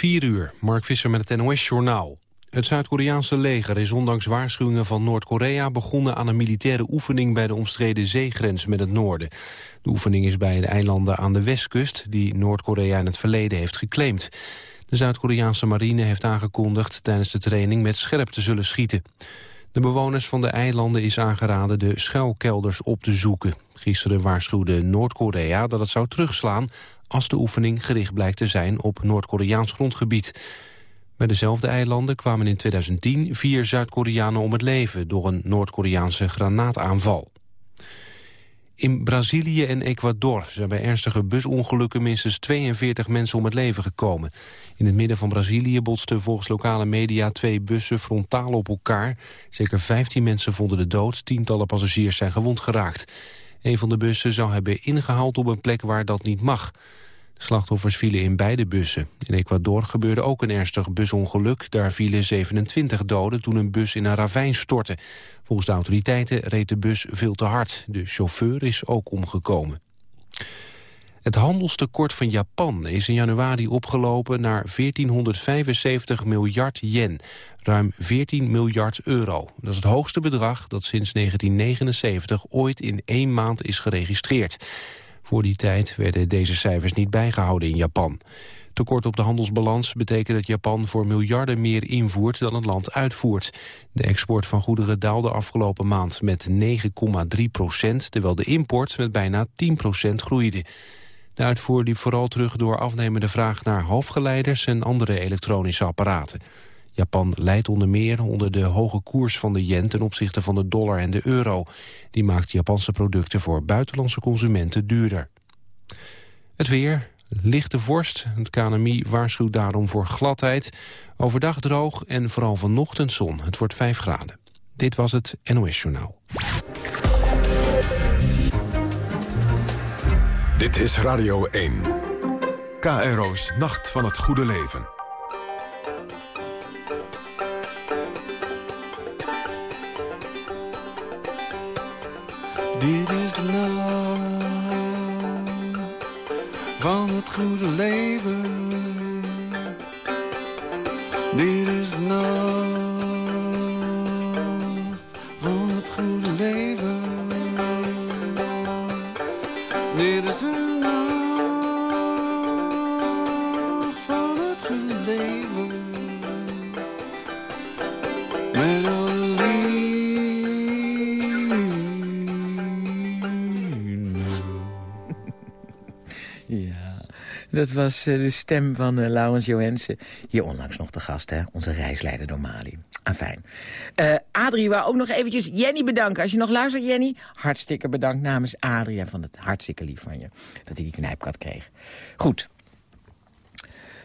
4 uur, Mark Visser met het NOS-journaal. Het Zuid-Koreaanse leger is ondanks waarschuwingen van Noord-Korea... begonnen aan een militaire oefening bij de omstreden zeegrens met het noorden. De oefening is bij de eilanden aan de westkust... die Noord-Korea in het verleden heeft geclaimd. De Zuid-Koreaanse marine heeft aangekondigd tijdens de training met scherp te zullen schieten. De bewoners van de eilanden is aangeraden de schuilkelders op te zoeken. Gisteren waarschuwde Noord-Korea dat het zou terugslaan... als de oefening gericht blijkt te zijn op Noord-Koreaans grondgebied. Bij dezelfde eilanden kwamen in 2010 vier Zuid-Koreanen om het leven... door een Noord-Koreaanse granaataanval. In Brazilië en Ecuador zijn bij ernstige busongelukken minstens 42 mensen om het leven gekomen. In het midden van Brazilië botsten volgens lokale media twee bussen frontaal op elkaar. Zeker 15 mensen vonden de dood, tientallen passagiers zijn gewond geraakt. Een van de bussen zou hebben ingehaald op een plek waar dat niet mag. Slachtoffers vielen in beide bussen. In Ecuador gebeurde ook een ernstig busongeluk. Daar vielen 27 doden toen een bus in een ravijn stortte. Volgens de autoriteiten reed de bus veel te hard. De chauffeur is ook omgekomen. Het handelstekort van Japan is in januari opgelopen naar 1475 miljard yen, ruim 14 miljard euro. Dat is het hoogste bedrag dat sinds 1979 ooit in één maand is geregistreerd. Voor die tijd werden deze cijfers niet bijgehouden in Japan. Tekort op de handelsbalans betekent dat Japan voor miljarden meer invoert dan het land uitvoert. De export van goederen daalde afgelopen maand met 9,3 procent, terwijl de import met bijna 10 procent groeide. De uitvoer liep vooral terug door afnemende vraag naar halfgeleiders en andere elektronische apparaten. Japan leidt onder meer onder de hoge koers van de yen ten opzichte van de dollar en de euro. Die maakt Japanse producten voor buitenlandse consumenten duurder. Het weer, lichte vorst. Het KNMI waarschuwt daarom voor gladheid. Overdag droog en vooral vanochtend zon. Het wordt 5 graden. Dit was het NOS Journaal. Dit is Radio 1. KRO's Nacht van het Goede Leven. Dit is de nacht van het goede leven. Dit is de nacht Dat was eh, de stem van uh, Laurens Johensen. Hier onlangs nog de gast, hè? onze reisleider door Mali. Afijn. Uh, Adrie wou ook nog eventjes Jenny bedanken. Als je nog luistert, Jenny, hartstikke bedankt namens Adrie. Van het hartstikke lief van je dat hij die knijpkat kreeg. Goed.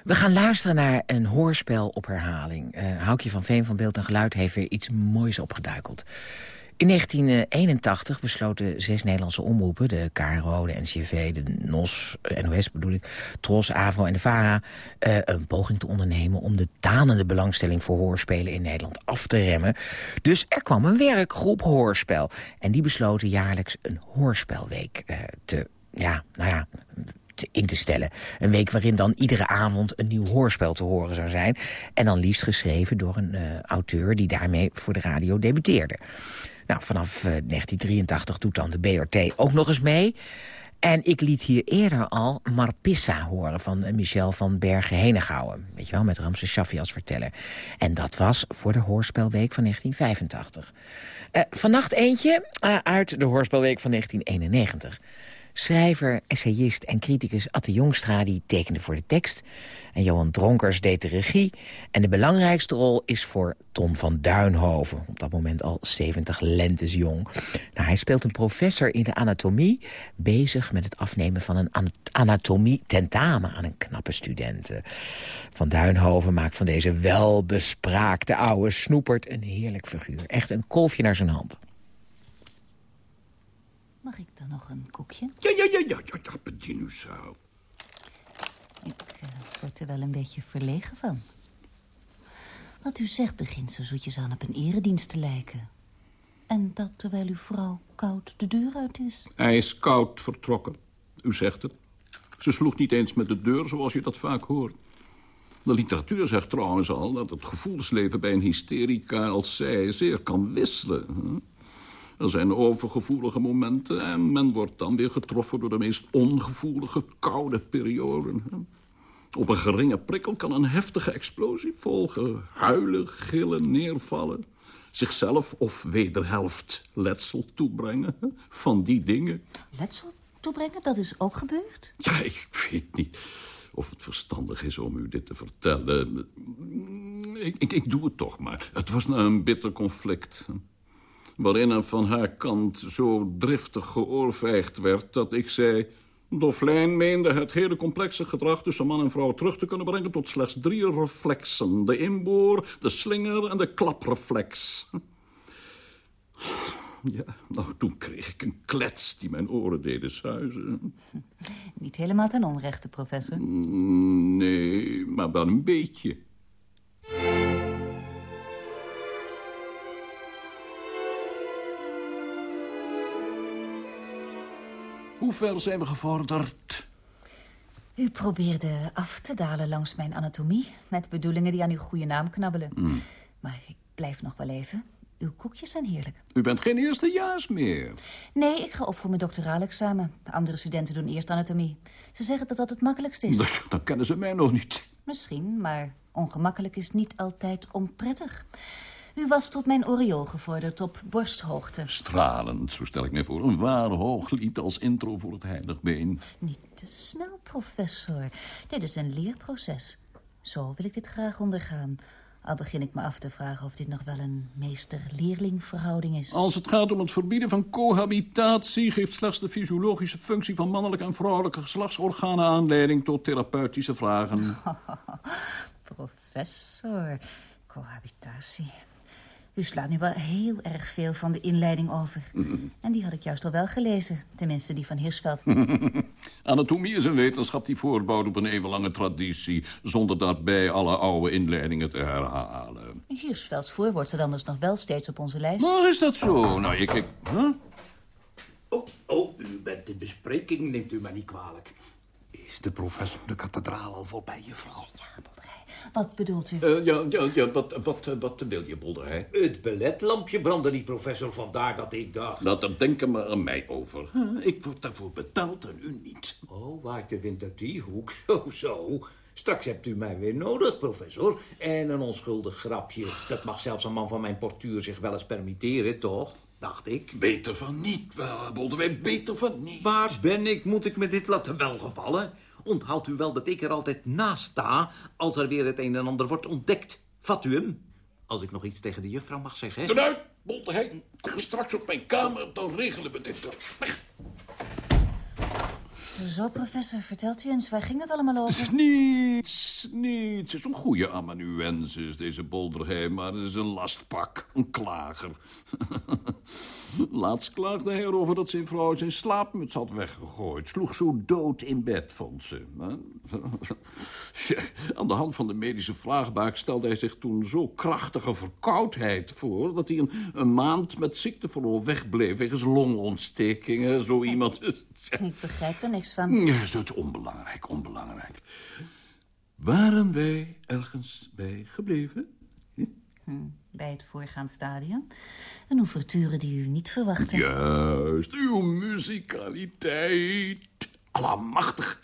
We gaan luisteren naar een hoorspel op herhaling. Uh, Houkje van Veen van Beeld en Geluid heeft weer iets moois opgeduikeld. In 1981 besloten zes Nederlandse omroepen... de KRO, de NCV, de NOS, NOS bedoel ik... TROS, AVRO en de VARA... Uh, een poging te ondernemen om de tanende belangstelling voor hoorspelen in Nederland af te remmen. Dus er kwam een werkgroep hoorspel. En die besloten jaarlijks een hoorspelweek uh, te... Ja, nou ja, in te stellen. Een week waarin dan iedere avond een nieuw hoorspel te horen zou zijn. En dan liefst geschreven door een uh, auteur die daarmee voor de radio debuteerde. Nou, vanaf 1983 eh, doet dan de BRT ook nog eens mee. En ik liet hier eerder al Marpissa horen van eh, Michel van Bergen-Henegouwen. Weet je wel, met Ramses Shaffi als verteller. En dat was voor de Hoorspelweek van 1985. Uh, eh, vannacht eentje uit de Hoorspelweek van 1991. Schrijver, essayist en criticus Atte Jongstra die tekende voor de tekst. En Johan Dronkers deed de regie. En de belangrijkste rol is voor Tom van Duinhoven. Op dat moment al 70 lentes jong. Nou, hij speelt een professor in de anatomie. Bezig met het afnemen van een anatomie-tentamen aan een knappe student. Van Duinhoven maakt van deze welbespraakte oude snoepert een heerlijk figuur. Echt een kolfje naar zijn hand. Mag ik dan nog een koekje? Ja, ja, ja, ja, ja, ja bedien u zelf. Ik uh, word er wel een beetje verlegen van. Wat u zegt begint zo zoetjes aan op een eredienst te lijken. En dat terwijl uw vrouw koud de deur uit is. Hij is koud vertrokken. U zegt het. Ze sloeg niet eens met de deur zoals je dat vaak hoort. De literatuur zegt trouwens al dat het gevoelsleven bij een hysterica als zij zeer kan wisselen. Er zijn overgevoelige momenten en men wordt dan weer getroffen door de meest ongevoelige koude perioden. Op een geringe prikkel kan een heftige explosie volgen. Huilen, gillen, neervallen. Zichzelf of wederhelft letsel toebrengen. Van die dingen. Letsel toebrengen, dat is ook gebeurd? Ja, ik weet niet of het verstandig is om u dit te vertellen. Ik, ik, ik doe het toch maar. Het was na een bitter conflict. Waarin er van haar kant zo driftig geoorvijgd werd dat ik zei... Doflijn meende het hele complexe gedrag tussen man en vrouw terug te kunnen brengen... tot slechts drie reflexen. De inboor, de slinger en de klapreflex. Ja, nou, toen kreeg ik een klets die mijn oren deden suizen. Niet helemaal ten onrechte, professor. Mm, Nee, maar wel een beetje. Hoe ver zijn we gevorderd? U probeerde af te dalen langs mijn anatomie... met bedoelingen die aan uw goede naam knabbelen. Maar ik blijf nog wel even. Uw koekjes zijn heerlijk. U bent geen eerstejaars meer. Nee, ik ga op voor mijn doctoraal examen. De andere studenten doen eerst anatomie. Ze zeggen dat dat het makkelijkst is. Dan kennen ze mij nog niet. Misschien, maar ongemakkelijk is niet altijd onprettig. U was tot mijn oriool gevorderd op borsthoogte. Stralend, zo stel ik mij voor. Een waar hooglied als intro voor het heiligbeen. Niet te snel, professor. Dit is een leerproces. Zo wil ik dit graag ondergaan. Al begin ik me af te vragen of dit nog wel een meester-leerling verhouding is. Als het gaat om het verbieden van cohabitatie... geeft slechts de fysiologische functie van mannelijke en vrouwelijke geslachtsorganen... aanleiding tot therapeutische vragen. Professor, cohabitatie. U slaat nu wel heel erg veel van de inleiding over. En die had ik juist al wel gelezen. Tenminste, die van Hirschveld. Anatomie is een wetenschap die voortbouwt op een eeuwenlange traditie... zonder daarbij alle oude inleidingen te herhalen. Hirschvelds voorwoord staat anders nog wel steeds op onze lijst. Maar is dat zo? Nou, ik... ik huh? Oh, oh, u bent de bespreking, neemt u maar niet kwalijk. Is de professor de kathedraal al voorbij, juffrouw? Ja, Bolderij. Wat bedoelt u? Eh, ja, ja, ja, wat, wat, wat wil je, Bolderij? Het beletlampje brandde niet, professor, vandaar dat ik dacht... Laat er denken maar aan mij over. Huh? Ik word daarvoor betaald en u niet. Oh, waait de wind uit die hoek, zo, zo. Straks hebt u mij weer nodig, professor. En een onschuldig grapje, dat mag zelfs een man van mijn portuur zich wel eens permitteren, toch? Dacht ik. Beter van niet, wel, Bolderij, beter van niet. Waar ben ik? Moet ik me dit laten welgevallen? Onthoudt u wel dat ik er altijd naast sta... als er weer het een en ander wordt ontdekt. Vat u hem? Als ik nog iets tegen de juffrouw mag zeggen. Eruit, Bolderij. Kom straks op mijn kamer, dan regelen we dit. Zo, professor. Vertelt u eens, waar ging het allemaal over? Niets, niets. Het is een goede amanuensis, deze Bolderheim, maar het is een lastpak, een klager. Laatst klaagde hij erover dat zijn vrouw zijn slaapmuts had weggegooid. Sloeg zo dood in bed, vond ze. Aan de hand van de medische vraagbaak stelde hij zich toen zo krachtige verkoudheid voor... dat hij een, een maand met ziekteverlof wegbleef wegens longontstekingen. Zo iemand... Ik begrijp er niks van. Ja, zo is onbelangrijk, onbelangrijk. Waren wij ergens bij gebleven? Bij het voorgaand stadium. Een ouverture die u niet verwachtte. Juist, uw muzikaliteit. Allemachtig.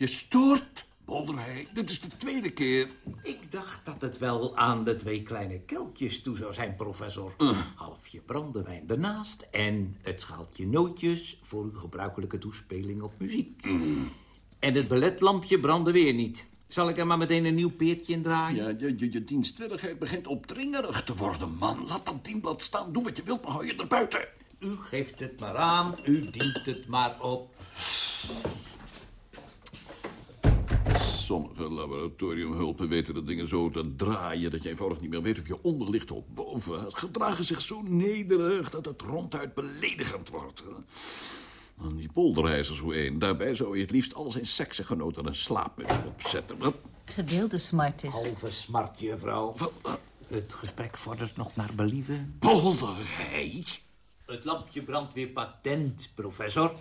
Je stoort, Bolderij. Dit is de tweede keer. Ik dacht dat het wel aan de twee kleine kelkjes toe zou zijn, professor. Halfje brandewijn ernaast en het schaaltje nootjes... voor uw gebruikelijke toespeling op muziek. En het balletlampje brandde weer niet. Zal ik er maar meteen een nieuw peertje in draaien? Ja, je, je, je dienstwilligheid begint opdringerig te worden, man. Laat dat dienblad staan. Doe wat je wilt, maar hou je er buiten. U geeft het maar aan, u dient het maar op. Sommige laboratoriumhulpen weten de dingen zo te draaien... dat je eenvoudig niet meer weet of je onder ligt of boven. Ze gedragen zich zo nederig dat het ronduit beledigend wordt. En die polderheizer zo één. Daarbij zou je het liefst al zijn seksgenoten een slaapmuts opzetten. Wat? Gedeelde smart is. Halve smart, juffrouw. Het gesprek vordert nog naar believen. Polderij? Het lampje brandt weer patent, professor.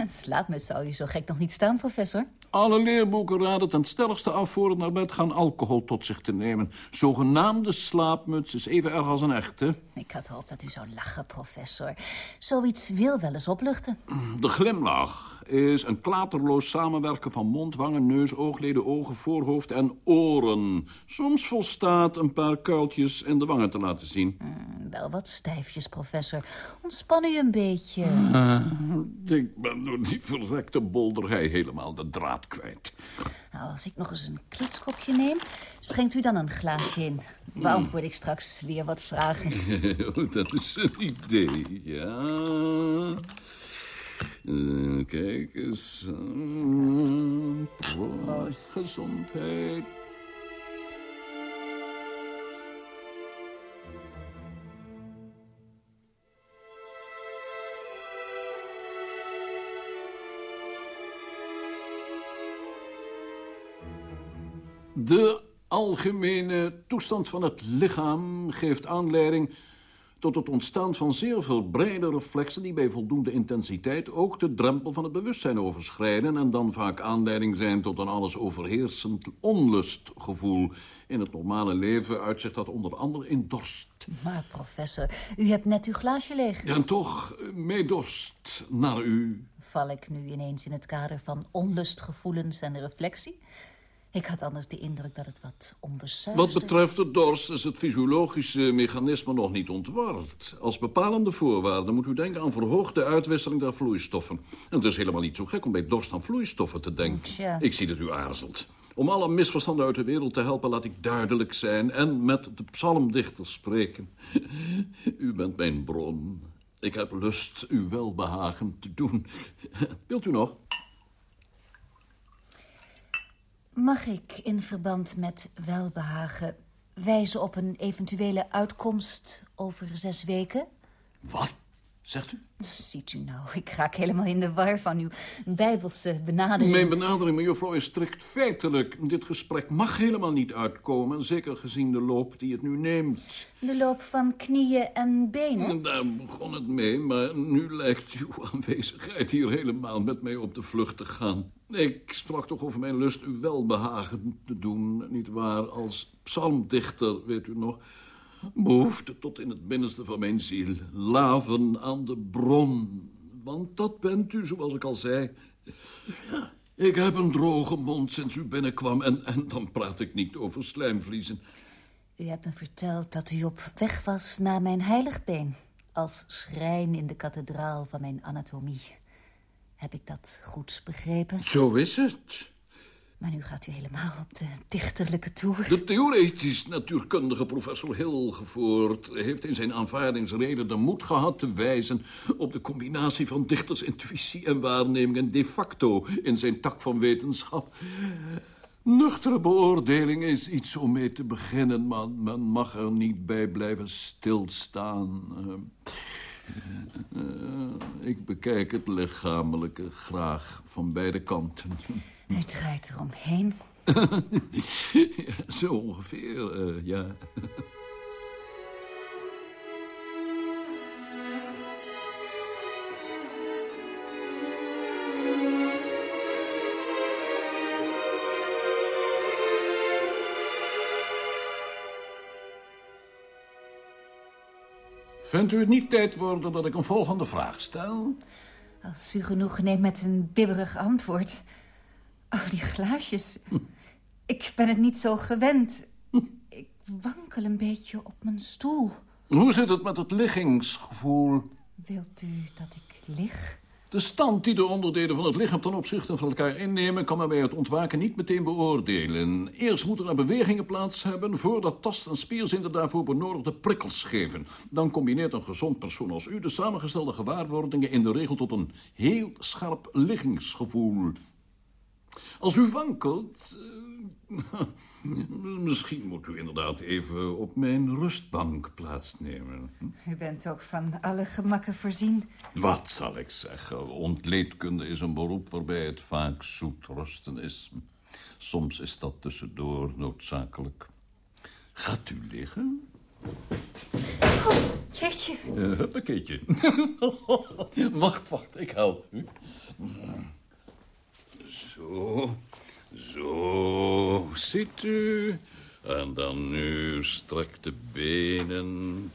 Slaat me zou je zo gek nog niet staan, professor. Alle leerboeken raden ten stelligste af voor het naar bed gaan alcohol tot zich te nemen. Zogenaamde slaapmuts is even erg als een echte. Ik had gehoopt dat u zou lachen, professor. Zoiets wil wel eens opluchten. De glimlach is een klaterloos samenwerken van mond, wangen, neus, oogleden, ogen, voorhoofd en oren. Soms volstaat een paar kuiltjes in de wangen te laten zien. Mm, wel wat stijfjes, professor. Ontspan u een beetje. Ik ben door die verrekte bolderij helemaal de draad kwijt. Nou, als ik nog eens een klitskopje neem, schenkt u dan een glaasje in. Beantwoord ik straks weer wat vragen. Dat is een idee, ja. Eh, kijk eens. Proost, gezondheid. De algemene toestand van het lichaam geeft aanleiding tot het ontstaan van zeer verbreide reflexen die bij voldoende intensiteit ook de drempel van het bewustzijn overschrijden en dan vaak aanleiding zijn tot een alles overheersend onlustgevoel. In het normale leven uitzicht dat onder andere in dorst. Maar, professor, u hebt net uw glaasje leeg. En toch, mee dorst naar u. Val ik nu ineens in het kader van onlustgevoelens en reflectie? Ik had anders de indruk dat het wat onbesuisd... Wat betreft de dorst is het fysiologische mechanisme nog niet ontward. Als bepalende voorwaarde moet u denken aan verhoogde uitwisseling der vloeistoffen. En het is helemaal niet zo gek om bij dorst aan vloeistoffen te denken. Tja. Ik zie dat u aarzelt. Om alle misverstanden uit de wereld te helpen laat ik duidelijk zijn... en met de psalmdichter spreken. U bent mijn bron. Ik heb lust uw welbehagen te doen. Wilt u nog? Mag ik in verband met welbehagen wijzen op een eventuele uitkomst over zes weken? Wat? Zegt u? Ziet u nou, ik raak helemaal in de war van uw bijbelse benadering. Mijn benadering, mevrouw, is strikt feitelijk. Dit gesprek mag helemaal niet uitkomen, zeker gezien de loop die het nu neemt. De loop van knieën en benen? Daar begon het mee, maar nu lijkt uw aanwezigheid hier helemaal met mij op de vlucht te gaan. Ik sprak toch over mijn lust u welbehagen te doen, niet waar? Als psalmdichter, weet u nog... Behoefte tot in het binnenste van mijn ziel. Laven aan de bron. Want dat bent u, zoals ik al zei. Ja, ik heb een droge mond sinds u binnenkwam... en, en dan praat ik niet over slijmvliezen. U hebt me verteld dat u op weg was naar mijn heiligbeen. Als schrijn in de kathedraal van mijn anatomie. Heb ik dat goed begrepen? Zo is het. Maar nu gaat u helemaal op de dichterlijke toer. De theoretisch natuurkundige professor Hilgevoort heeft in zijn aanvaardingsreden de moed gehad te wijzen op de combinatie van dichtersintuïtie en waarnemingen de facto in zijn tak van wetenschap. Nuchtere beoordeling is iets om mee te beginnen, maar men mag er niet bij blijven stilstaan. Uh, uh, ik bekijk het lichamelijke graag van beide kanten. U draait eromheen. ja, zo ongeveer, uh, ja. Vindt u het niet tijd worden dat ik een volgende vraag stel? Als u genoeg neemt met een bibberig antwoord. Al die glaasjes. Ik ben het niet zo gewend. Ik wankel een beetje op mijn stoel. Hoe zit het met het liggingsgevoel? Wilt u dat ik lig? De stand die de onderdelen van het lichaam ten opzichte van elkaar innemen... kan men bij het ontwaken niet meteen beoordelen. Eerst moeten er bewegingen plaats hebben... voordat tast- en spierzinnen daarvoor benodigde prikkels geven. Dan combineert een gezond persoon als u... de samengestelde gewaarwordingen in de regel tot een heel scherp liggingsgevoel. Als u wankelt... eh, misschien moet u inderdaad even op mijn rustbank plaatsnemen. U bent ook van alle gemakken voorzien. Wat zal ik zeggen? Ontleedkunde is een beroep waarbij het vaak zoet rusten is. Soms is dat tussendoor noodzakelijk. Gaat u liggen? Jeetje. Uh, huppakeetje. wacht, wacht, ik help u. Zo, zo, ziet u. En dan nu strek de benen.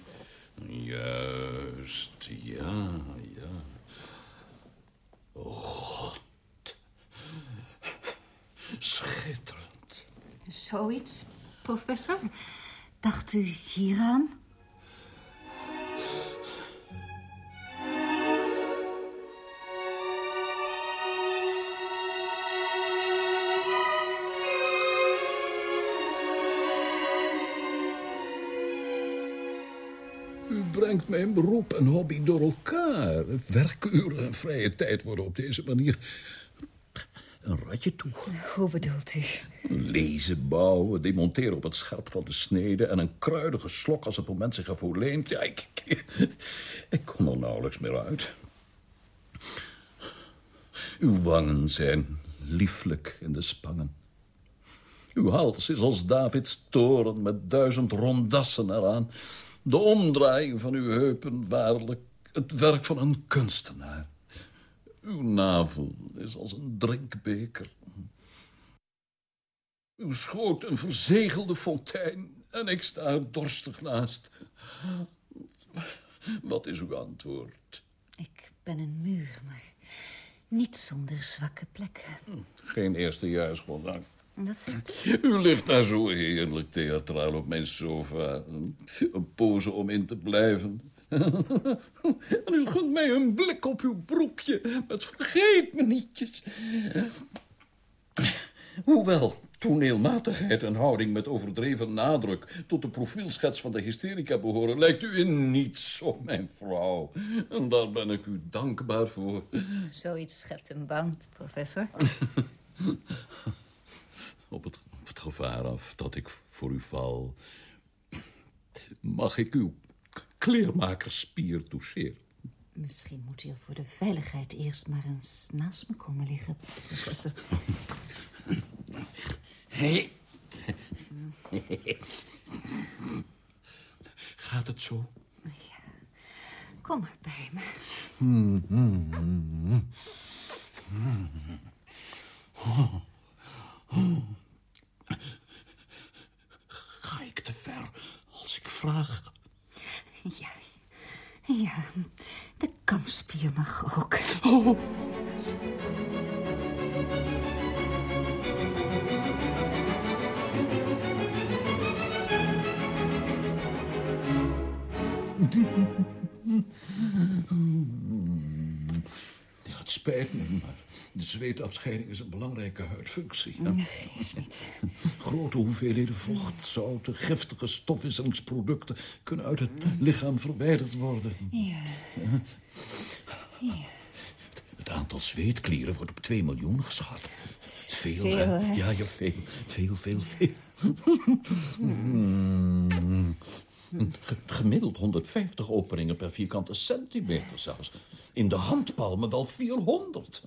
Juist, ja, ja. God. Schitterend. Zoiets, professor? Dacht u hieraan? Brengt mijn beroep en hobby door elkaar. Werkuren en vrije tijd worden op deze manier een ratje toe. Hoe bedoelt u? Lezen, bouwen, demonteren op het scherp van de snede... en een kruidige slok als het moment zich ervoor leent. Ja, ik, ik, ik kom er nauwelijks meer uit. Uw wangen zijn lieflijk in de spangen. Uw hals is als Davids toren met duizend rondassen eraan. De omdraaiing van uw heupen waarlijk het werk van een kunstenaar. Uw navel is als een drinkbeker. Uw schoot een verzegelde fontein en ik sta er dorstig naast. Wat is uw antwoord? Ik ben een muur, maar niet zonder zwakke plekken. Geen eerstejaarsgoddank. Dat zegt u? Ligt daar zo heerlijk theatraal op mijn sofa. Een pose om in te blijven. en u gunt mij een blik op uw broekje met vergeet me nietjes. Hoewel toneelmatigheid en houding met overdreven nadruk... tot de profielschets van de hysterica behoren... lijkt u in niets op mijn vrouw. En daar ben ik u dankbaar voor. Zoiets schept een band, professor. Op het, op het gevaar af dat ik voor u val... mag ik uw kleermakerspier toucheren? Misschien moet u er voor de veiligheid eerst maar eens naast me komen liggen, professor. Hey. Gaat het zo? Kom maar bij me. Ga ik te ver als ik vraag? Ja, ja, de kamspier mag ook. Oh. Het spijt me, maar de zweetafscheiding is een belangrijke huidfunctie. Nee, niet. Grote hoeveelheden vocht, zouten, giftige stofwisselingsproducten... kunnen uit het lichaam verwijderd worden. Ja. Het aantal zweetklieren wordt op 2 miljoen geschat. Veel, Veel, hè? Ja, ja, veel. Veel, veel, veel. Ge- Gemiddeld 150 openingen per vierkante centimeter zelfs. In de handpalmen wel 400.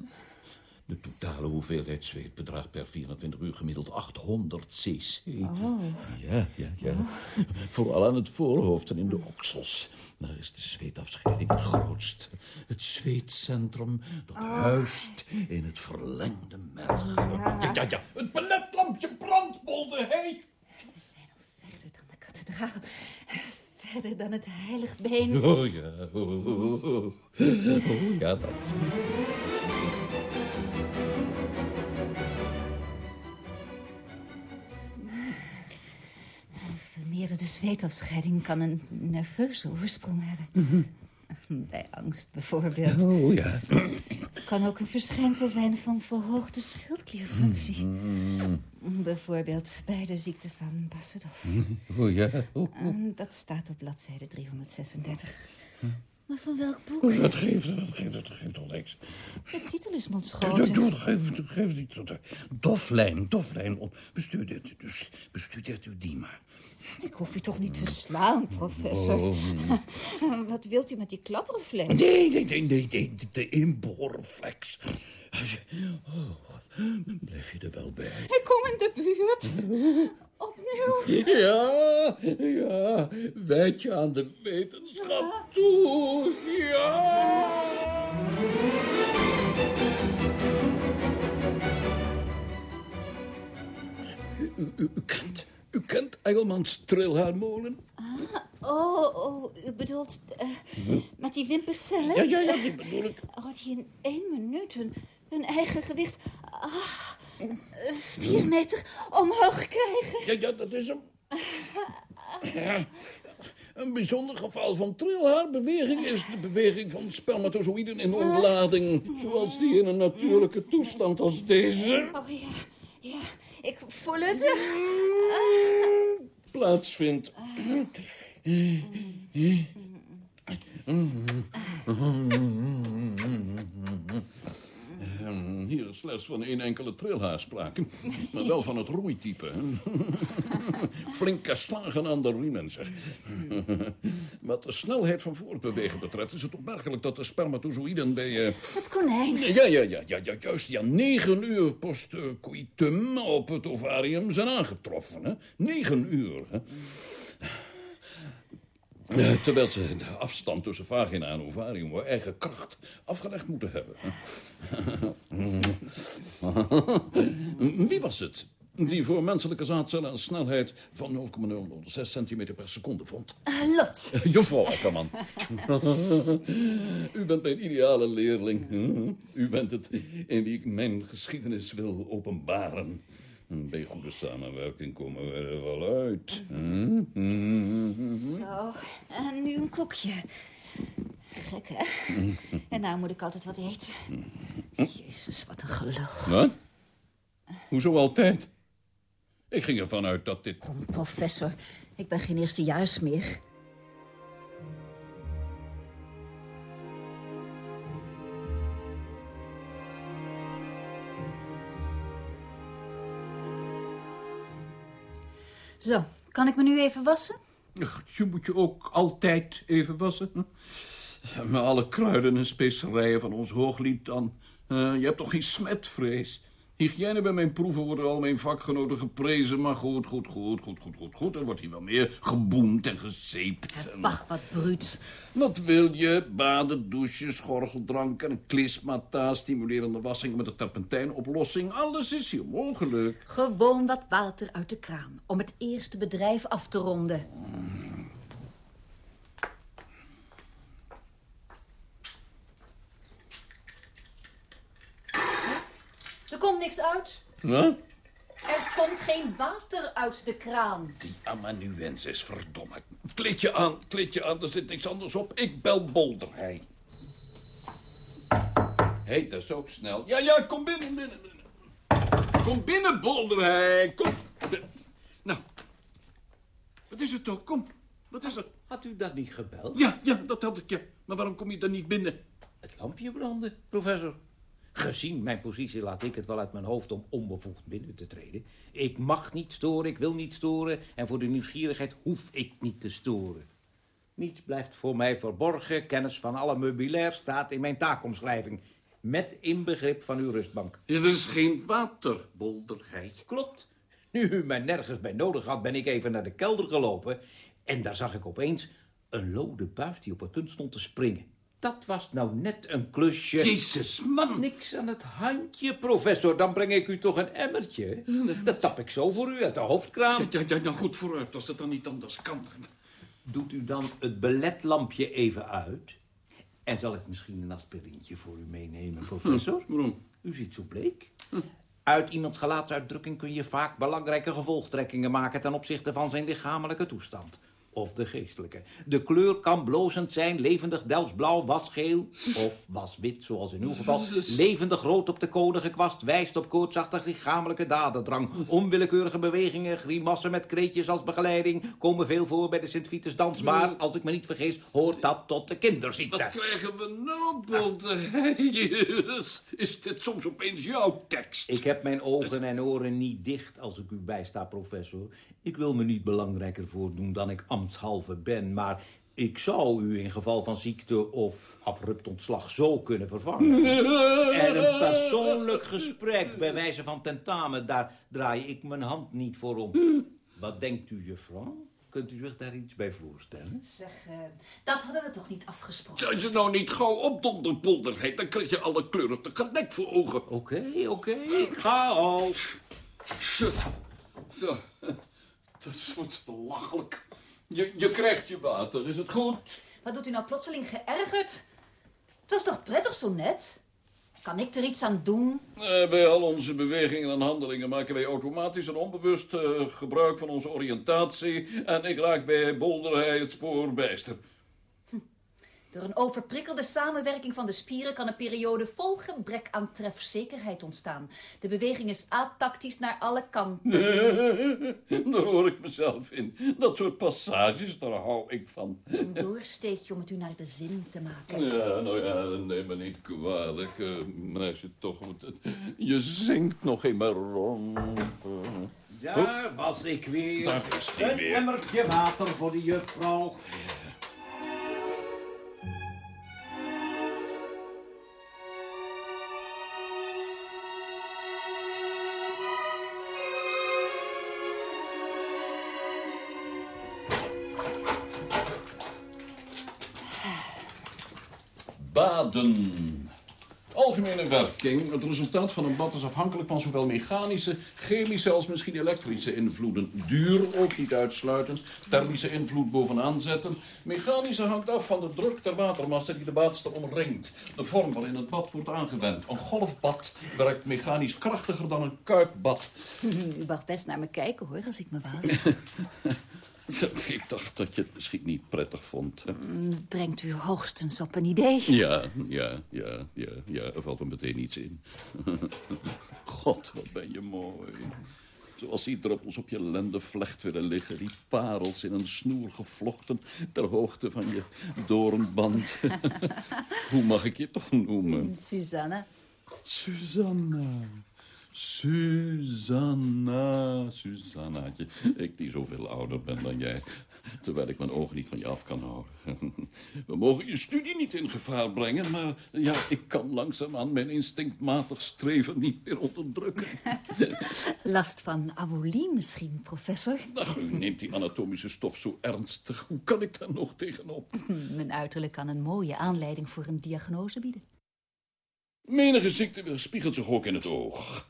De totale hoeveelheid zweet bedraagt per 24 uur gemiddeld 800 cc. Ja, ja, ja. Vooral aan het voorhoofd en in de oksels. Daar is de zweetafscheiding het grootst. Het zweetcentrum dat huist in het verlengde merg. Ja, ja, ja. Het paletlampje brandt, bolde heet. We zijn al verder dan de kathedraal. Verder dan het heiligdbeen. Oh ja, oh, oh, oh. Oh, ja, dat is... Vermeerderde zweetafscheiding kan een nerveuze oorsprong hebben. Bij angst bijvoorbeeld. Oh ja. Kan ook een verschijnsel zijn van verhoogde schildklierfunctie. Bijvoorbeeld bij de ziekte van Bassedov. Oh ja. Oh. En dat staat op bladzijde 336. Maar van welk boek? Dat geeft, dat geeft, dat geeft toch niks. De titel is Dat, mondschoten. dat geeft, dat geeft niet. Dat, doflijn, doflijn. Bestudeert u dus. Bestudeert u die maar. Ik hoef u toch niet te slaan, professor. Wat wilt u met die klapreflex? Nee, nee, nee, nee, nee, de inboorreflex. Je- Oh, God, blijf je er wel bij? Ik kom in de buurt. Opnieuw. Ja, ja, wijd je aan de wetenschap toe. Ja. U, u, u kent, u kent Engelmans trilhaarmolen? Oh, oh, u bedoelt eh, met die wimpercellen? Ja, ja, ja, die bedoel ik. Oh, die in één minuut hun, hun eigen gewicht ah, eh, vier meter omhoog krijgen. Ja, ja, dat is hem. Ja. Een bijzonder geval van trilhaarbeweging is de beweging van spermatozoïden in ontlading. Zoals die in een natuurlijke toestand als deze Oh ja, ja, ik voel het. Ah, plaatsvindt. Ehm, Hier is slechts van één enkele trilhaar sprake, maar wel van het roeitype. Flinke slagen aan de riemen, zeg. Wat de snelheid van voortbewegen betreft... is het opmerkelijk dat de spermatozoïden bij... eh, het konijn. ja, ja, ja, ja, ja, juist ja, negen uur postcoitum op het ovarium zijn aangetroffen. Hè? Negen uur. Hè? Eh, Terwijl ze de afstand tussen vagina en ovarium door eigen kracht afgelegd moeten hebben. Wie was het die voor menselijke zaadcellen een snelheid van 0,006 centimeter per seconde vond? Ah, Lot. Juffrouw Akkerman. U bent mijn ideale leerling. U bent het in wie ik mijn geschiedenis wil openbaren. Bij goede samenwerking komen we er wel uit. Zo, en nu een koekje. Gek, hè? En nou moet ik altijd wat eten. Jezus, wat een gelul. Wat? Hoezo altijd? Ik ging ervan uit dat dit... Kom, professor. Ik ben geen eerstejaars meer. Zo, kan ik me nu even wassen? Je moet je ook altijd even wassen. Met alle kruiden en specerijen van ons hooglied dan. Eh, je hebt toch geen smetvrees? Hygiëne bij mijn proeven worden al mijn vakgenoten geprezen. Maar goed, goed, goed, goed, goed, goed, goed. Er wordt hier wel meer geboend en gezeept. En- Ach, wat bruuts. Wat wil je? Baden, douchen, schorgeldrank en een klismata, stimulerende wassing met een terpentijnoplossing. Alles is hier mogelijk. Gewoon wat water uit de kraan. Om het eerste bedrijf af te ronden. Er komt niks uit. Huh? Er komt geen water uit de kraan. Die amanuensis, verdomme. Kleed je aan, kleed je aan, er zit niks anders op. Ik bel Bolderhei. Hé, hey, dat is ook snel. Ja, ja, kom binnen, binnen, binnen. Kom binnen, Bolderhei. Kom. Nou, wat is het toch? Kom, wat is er? Had u dat niet gebeld? Ja, ja, dat had ik, ja. Maar waarom kom je dan niet binnen? Het lampje brandde, professor. Gezien mijn positie laat ik het wel uit mijn hoofd om onbevoegd binnen te treden. Ik mag niet storen, ik wil niet storen... en voor de nieuwsgierigheid hoef ik niet te storen. Niets blijft voor mij verborgen. Kennis van alle meubilair staat in mijn taakomschrijving. Met inbegrip van uw rustbank. Er is geen water, Bolderhei. Klopt. Nu u mij nergens bij nodig had, ben ik even naar de kelder gelopen... en daar zag ik opeens een lode buis die op het punt stond te springen. Dat was nou net een klusje... Jezus, man. Niks aan het handje, professor. Dan breng ik u toch een emmertje. Dat tap ik zo voor u uit de hoofdkraan. Ja, ja, nou goed vooruit, als het dan niet anders kan. Doet u dan het beletlampje even uit? En zal ik misschien een aspirintje voor u meenemen, professor? Waarom? U ziet zo bleek. Uit iemands gelaatsuitdrukking kun je vaak belangrijke gevolgtrekkingen maken... ten opzichte van zijn lichamelijke toestand. Of de geestelijke. De kleur kan blozend zijn, levendig delftsblauw, wasgeel of waswit, zoals in uw geval. Levendig rood op de konige kwast wijst op koortsachtig lichamelijke dadendrang. Onwillekeurige bewegingen, grimassen met kreetjes als begeleiding... komen veel voor bij de Sint-Vitus dans. Maar, als ik me niet vergis, hoort dat tot de kinderziekte. Wat krijgen we nou, Bolderheijers? Is dit soms opeens jouw tekst? Ik heb mijn ogen en oren niet dicht als ik u bijsta, professor. Ik wil me niet belangrijker voordoen dan ik ambtshalve ben, maar ik zou u in geval van ziekte of abrupt ontslag zo kunnen vervangen. En een persoonlijk gesprek bij wijze van tentamen, daar draai ik mijn hand niet voor om. Wat denkt u, juffrouw? Kunt u zich daar iets bij voorstellen? Zeg, eh, dat hadden we toch niet afgesproken? Zijn ze nou niet gauw op donderbolderheid, dan krijg je alle kleuren tegelijk voor ogen. Oké, oké, ik ga al. Zo, dat wordt belachelijk. Je, je krijgt je water, is het goed? Wat doet u nou plotseling geërgerd? Het was toch prettig zo net? Kan ik er iets aan doen? Eh, bij al onze bewegingen en handelingen maken wij automatisch en onbewust eh, gebruik van onze oriëntatie. En ik raak bij bolderij het spoor bijster. Door een overprikkelde samenwerking van de spieren kan een periode vol gebrek aan trefzekerheid ontstaan. De beweging is atactisch naar alle kanten. Daar hoor ik mezelf in. Dat soort passages, daar hou ik van. Een doorsteekje om het u naar de zin te maken. Ja, nou ja, neem me niet kwalijk. eh, maar als je toch moet... Je zingt nog eenmaal rond. Daar was ik weer. Daar is hij Een weer. emmertje water voor de juffrouw. Baden. Algemene werking. Het resultaat van een bad is afhankelijk van zowel mechanische, chemische als misschien elektrische invloeden. Duur ook niet uitsluitend. Thermische invloed bovenaan zetten. Mechanische hangt af van de druk der watermassa die de baadster omringt. De vorm waarin het bad wordt aangewend. Een golfbad werkt mechanisch krachtiger dan een kuipbad. U mag best naar me kijken hoor, als ik me was. Ik dacht dat je het misschien niet prettig vond. Het brengt u hoogstens op een idee. Ja, ja, ja, ja, ja, er valt er meteen iets in. God, wat ben je mooi. Zoals die druppels op je lendevlecht willen liggen. Die parels in een snoer gevlochten ter hoogte van je doornband. Hoe mag ik je toch noemen? Susanne. Susanna. Susanna, Susannaatje. Ik die zoveel ouder ben dan jij. Terwijl ik mijn ogen niet van je af kan houden. We mogen je studie niet in gevaar brengen, maar ja, ik kan langzaamaan mijn instinctmatig streven niet meer onderdrukken. Last van abolie misschien, professor? Ach, u neemt die anatomische stof zo ernstig. Hoe kan ik daar nog tegenop? Mijn uiterlijk kan een mooie aanleiding voor een diagnose bieden. Menige ziekte weerspiegelt zich ook in het oog.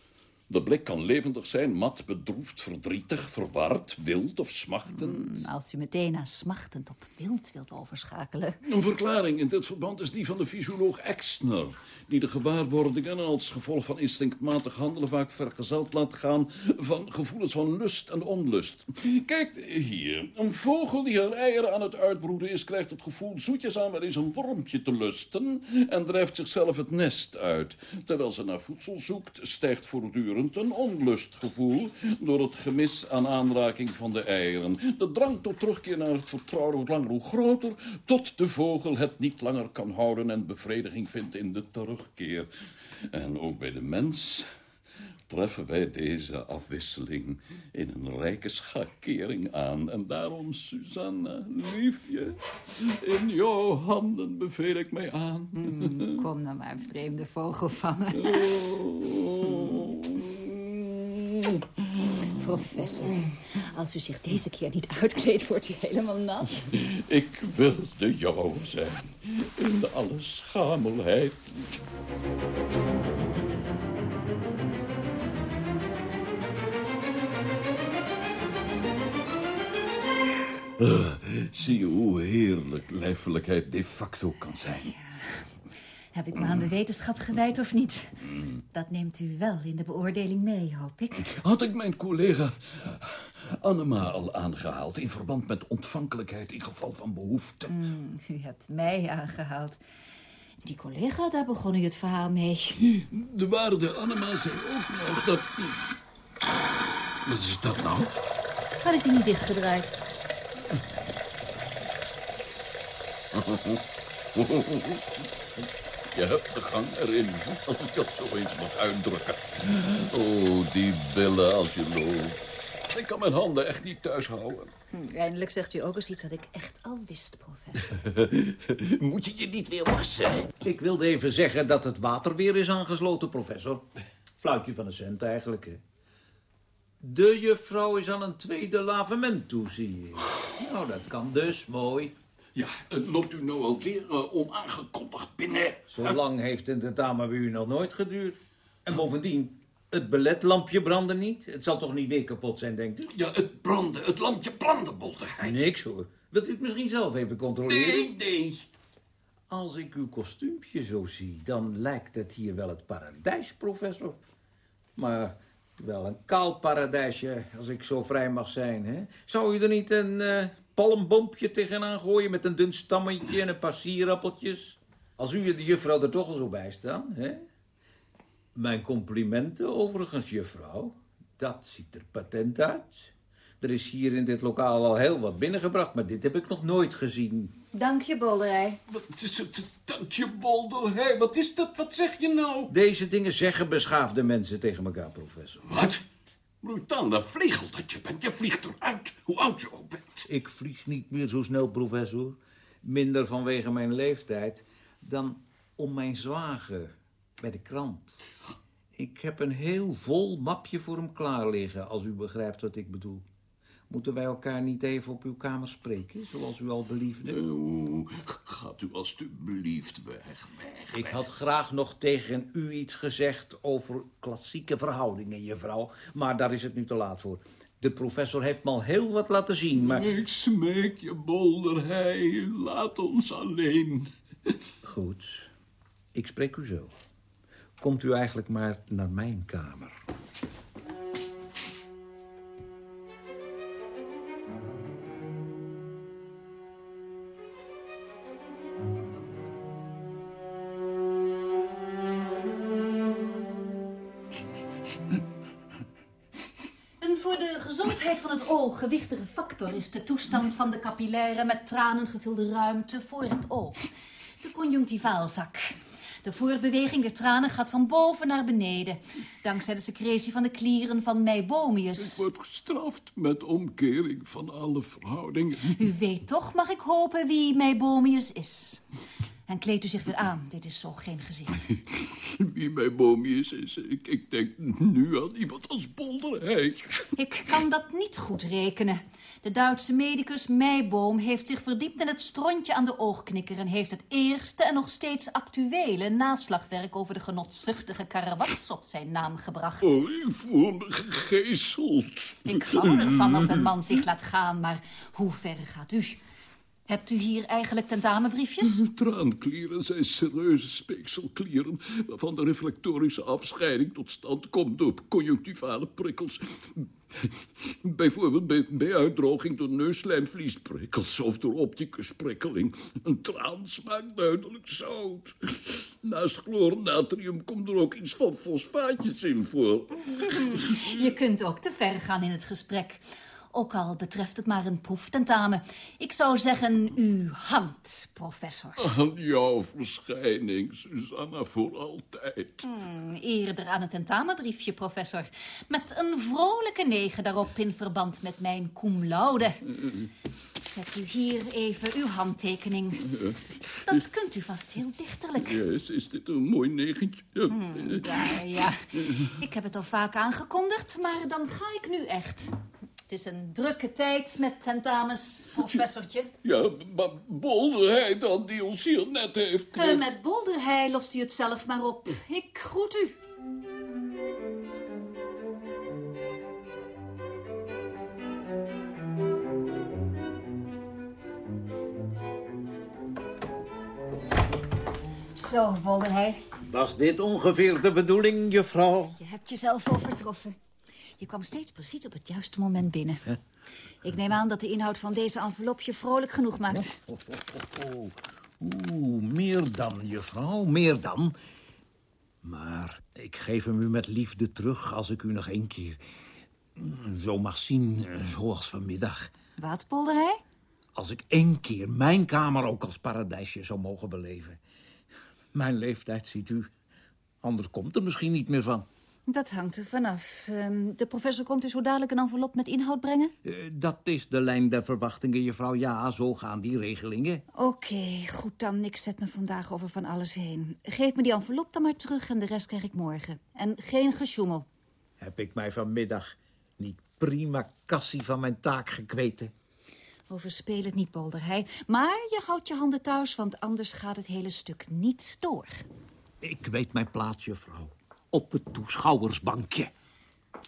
De blik kan levendig zijn, mat, bedroefd, verdrietig, verward, wild of smachtend. Als u meteen naar smachtend op wild wilt overschakelen. Een verklaring in dit verband is die van de fysioloog Exner... die de gewaarwordingen als gevolg van instinctmatig handelen... vaak vergezeld laat gaan van gevoelens van lust en onlust. Kijk hier. Een vogel die haar eieren aan het uitbroeden is... krijgt het gevoel zoetjes aan wel eens een wormpje te lusten... en drijft zichzelf het nest uit. Terwijl ze naar voedsel zoekt, stijgt voortdurend een onlustgevoel... door het gemis aan aanraking van de eieren. De drang tot terugkeer naar het vertrouwde wordt langer hoe groter... tot de vogel het niet langer kan houden... en bevrediging vindt in de terugkeer. En ook bij de mens treffen wij deze afwisseling in een rijke schakering aan. En daarom, Susanna, liefje, in jouw handen beveel ik mij aan. Kom nou maar, vreemde vogel vangen. Professor, als u zich deze keer niet uitkleedt, wordt u helemaal nat. Ik wilde jou zijn, in alle schamelheid. Ah, zie je hoe heerlijk lijfelijkheid de facto kan zijn. Heb ik me aan de wetenschap gewijd of niet? Dat neemt u wel in de beoordeling mee, hoop ik. Had ik mijn collega Annema al aangehaald... in verband met ontvankelijkheid in geval van behoefte. Hmm, u hebt mij aangehaald. Die collega, daar begon u het verhaal mee. De waarde Annema zei ook nog dat... Wat is dat nou? Had ik die niet dichtgedraaid? Je hebt de gang erin, als ik dat zo eens mag uitdrukken. Oh, die billen als je loopt. Ik kan mijn handen echt niet thuis houden. Hm, eindelijk zegt u ook eens iets dat ik echt al wist, professor. Moet je je niet weer wassen? Ik wilde even zeggen dat het water weer is aangesloten, professor. Fluitje van een cent eigenlijk, hè. De juffrouw is aan een tweede lavement toe, zie je. Nou, dat kan dus, mooi. Ja, het loopt u nou alweer uh, onaangekondigd binnen. Zo lang heeft een tentamen bij u nog nooit geduurd. En bovendien, het beletlampje brandde niet. Het zal toch niet weer kapot zijn, denkt u? Ja, het brandde, het lampje brandde, bolderheid. Niks hoor. Wilt u het misschien zelf even controleren? Nee, nee. Als ik uw kostuumpje zo zie, dan lijkt het hier wel het paradijs, professor. Maar wel een kaal paradijsje, als ik zo vrij mag zijn. Hè? Zou u er niet een uh, palmboompje tegenaan gooien met een dun stammetje en een paar sierappeltjes? Als u de juffrouw er toch al zo bij staan, hè? Mijn complimenten overigens, juffrouw. Dat ziet er patent uit. Er is hier in dit lokaal al heel wat binnengebracht, maar dit heb ik nog nooit gezien. Dank je, Bolderij. Wat is het? Dank je, Bolderij. Wat is dat? Wat zeg je nou? Deze dingen zeggen beschaafde mensen tegen elkaar, professor. Wat? Brutale vliegel dat je bent. Je vliegt eruit, hoe oud je ook bent. Ik vlieg niet meer zo snel, professor. Minder vanwege mijn leeftijd dan om mijn zwager bij de krant. Ik heb een heel vol mapje voor hem klaar liggen, als u begrijpt wat ik bedoel. Moeten wij elkaar niet even op uw kamer spreken, zoals u al beliefde? Oh, gaat u alstublieft weg, weg, Ik had graag nog tegen u iets gezegd over klassieke verhoudingen, juffrouw. Maar daar is het nu te laat voor. De professor heeft me al heel wat laten zien, maar... Ik smeek je, Bolderhei, laat ons alleen. Goed, ik spreek u zo. Komt u eigenlijk maar naar mijn kamer. Gezondheid van het oog gewichtige factor is de toestand van de capillaire met tranen gevulde ruimte voor het oog. De conjunctivaalzak. De voorbeweging der tranen gaat van boven naar beneden. Dankzij de secretie van de klieren van Ik meibomius. word gestraft met omkering van alle verhoudingen. U weet toch, mag ik hopen, wie meibomius is. En kleedt u zich weer aan. Dit is zo geen gezicht. Wie mijn boomje is, is ik, ik denk nu aan iemand als Bolderhei. Ik kan dat niet goed rekenen. De Duitse medicus Meiboom heeft zich verdiept in het strontje aan de oogknikker... en heeft het eerste en nog steeds actuele naslagwerk... over de genotzuchtige karawats op zijn naam gebracht. Oh, ik voel me gegezeld. Ik hou ervan als een man zich laat gaan, maar hoe ver gaat u? Hebt u hier eigenlijk tentamenbriefjes? Traanklieren zijn serieuze speekselklieren... waarvan de reflectorische afscheiding tot stand komt door conjunctivale prikkels. Bijvoorbeeld bij, bij uitdroging door neusslijmvliesprikkels... of door opticusprikkeling. Een traan smaakt duidelijk zout. Naast chloornatrium komt er ook iets van fosfaatjes in voor. Je kunt ook te ver gaan in het gesprek. Ook al betreft het maar een proeftentamen. Ik zou zeggen, u hangt, professor. Aan jouw verschijning, Susanna, voor altijd. Hmm, eerder aan het tentamenbriefje, professor. Met een vrolijke negen daarop in verband met mijn cum laude. Zet u hier even uw handtekening. Dat kunt u vast heel dichterlijk. Ja, is, is dit een mooi negentje? Ja. Ja, ja. Ik heb het al vaak aangekondigd, maar dan ga ik nu echt. Het is een drukke tijd met tentamens, professortje. Ja, maar Bolder, hij dan, die ons hier net heeft... Eh, met Bolderhei lost u het zelf maar op. Ik groet u. Zo, Bolderhei. Was dit ongeveer de bedoeling, juffrouw? Je hebt jezelf overtroffen. Je kwam steeds precies op het juiste moment binnen. Ik neem aan dat de inhoud van deze envelop je vrolijk genoeg maakt. Oeh, meer dan, juffrouw, meer dan. Maar ik geef hem u met liefde terug als ik u nog één keer mm, zo mag zien, eh, zoals vanmiddag. Wat, Bolderhei? Als ik één keer mijn kamer ook als paradijsje zou mogen beleven. Mijn leeftijd, ziet u. Anders komt er misschien niet meer van. Dat hangt er vanaf. Ehm, de professor komt dus zo dadelijk een envelop met inhoud brengen? Eh, dat is de lijn der verwachtingen, juffrouw. Ja, zo gaan die regelingen. Oké, goed dan. Ik zet me vandaag over van alles heen. Geef me die envelop dan maar terug en de rest krijg ik morgen. En geen gesjoemel. Heb ik mij vanmiddag niet prima kassie van mijn taak gekweten? Overspeel het niet, Bolderhei. Maar je houdt je handen thuis, want anders gaat het hele stuk niet door. Ik weet mijn plaats, juffrouw. Op het toeschouwersbankje.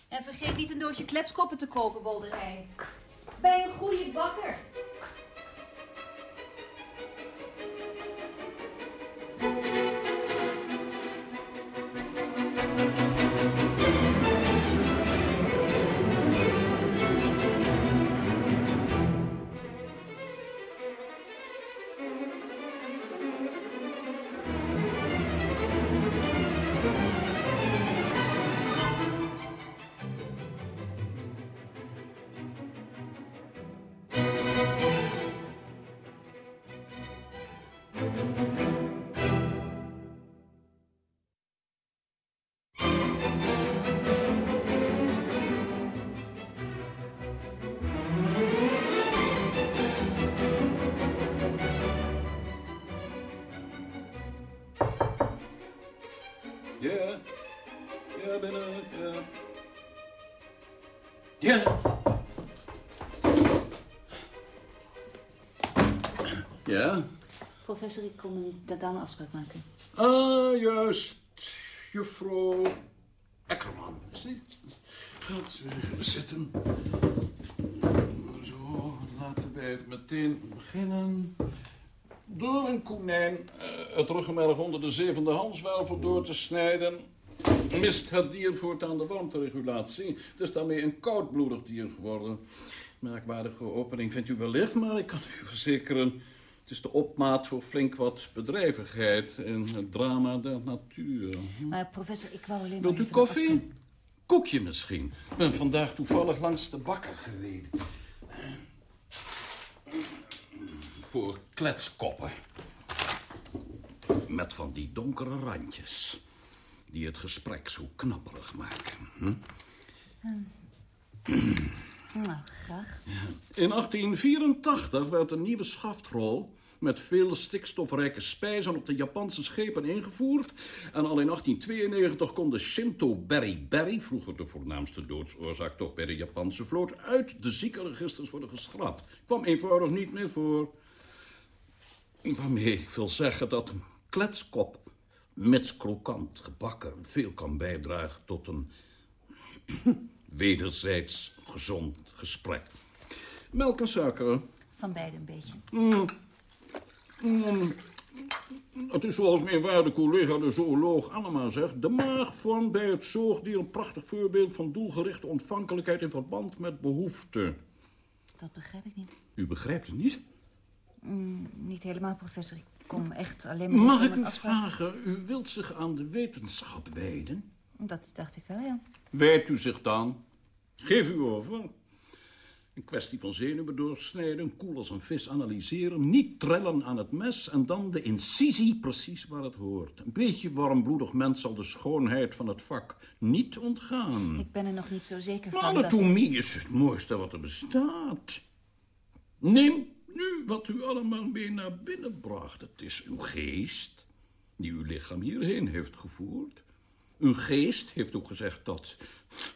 En vergeet niet een doosje kletskoppen te kopen, Bolderhei. Bij een goede bakker. Ja. Ja? Professor, ik kom een tentamenafspraak maken. Ah, juist. Juffrouw Eckerman, is die? Gaat eh, zitten. Zo, laten wij meteen beginnen. Door een konijn eh, het ruggenmerg onder de zevende halswervel door te snijden... mist het dier voortaan de warmteregulatie. Het is daarmee een koudbloedig dier geworden. Merkwaardige opening vindt u wellicht, maar ik kan u verzekeren... het is de opmaat voor flink wat bedrijvigheid in het drama der natuur. Maar professor, ik wou alleen maar... Wilt u koffie? Koekje misschien. Ik ben vandaag toevallig langs de bakker gereden. Voor kletskoppen. Met van die donkere randjes. Die het gesprek zo knapperig maken. Hm? Nou, graag. In 1884 werd een nieuwe schaftrol met veel stikstofrijke spijzen op de Japanse schepen ingevoerd. En al in 1892 kon de Shinto Berry Berry, vroeger de voornaamste doodsoorzaak toch bij de Japanse vloot, uit de ziekenregisters worden geschrapt. Kwam eenvoudig niet meer voor. Waarmee ik wil zeggen dat een kletskop, mits krokant gebakken, veel kan bijdragen tot een wederzijds gezond gesprek. Melk en suiker. Van beide een beetje. Het is zoals mijn waarde collega de zooloog Annema zegt... de maag vormt bij het zoogdier een prachtig voorbeeld... van doelgerichte ontvankelijkheid in verband met behoeften. Dat begrijp ik niet. U begrijpt het niet? Niet helemaal, professor. Ik kom echt alleen maar... Mag ik u afspraak- vragen, u wilt zich aan de wetenschap wijden? Dat dacht ik wel, ja. Wijdt u zich dan? Geef u over. Een kwestie van zenuwen doorsnijden, koel als een vis analyseren... niet trillen aan het mes en dan de incisie precies waar het hoort. Een beetje warmbloedig mens zal de schoonheid van het vak niet ontgaan. Ik ben er nog niet zo zeker Maar van dat... anatomie is het mooiste wat er bestaat. Neem nu wat u allemaal mee naar binnen bracht. Het is uw geest die uw lichaam hierheen heeft gevoerd. Uw geest heeft ook gezegd dat